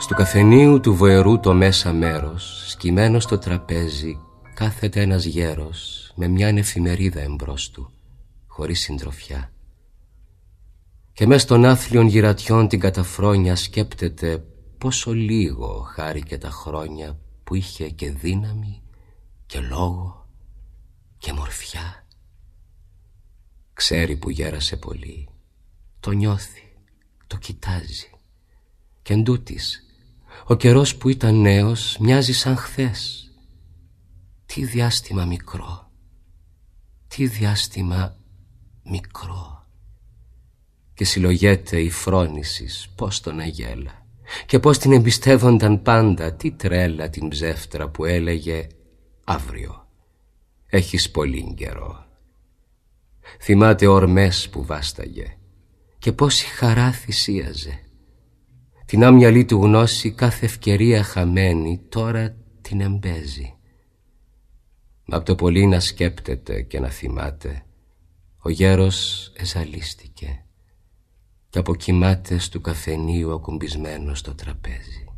Στου καφενείου του βοερού το μέσα μέρος, σκυμμένο στο τραπέζι, κάθεται ένας γέρος με μια εφημερίδα εμπρός του, χωρίς συντροφιά. Και μες των άθλιων γυρατιών την καταφρόνια σκέπτεται πόσο λίγο χάρη και τα χρόνια που είχε και δύναμη και λόγο και μορφιά. Ξέρει που γέρασε πολύ, το νιώθει, το κοιτάζει. Και εντούτοις, ο καιρός που ήταν νέος μοιάζει σαν χθες. Τι διάστημα μικρό, τι διάστημα μικρό. Και συλλογέται η φρόνησης πώς τον αγέλα και πώς την εμπιστεύονταν πάντα τι τρέλα την ψεύτρα που έλεγε αύριο. Έχεις πολύ καιρό. Θυμάται ορμές που βάσταγε και πόση χαρά θυσίαζε. Την άμυαλή του γνώση κάθε ευκαιρία χαμένη τώρα την εμπέζει. Μα από το πολύ να σκέπτεται και να θυμάται ο γέρος εζαλίστηκε και αποκοιμάται του καφενείου ακουμπισμένο στο τραπέζι.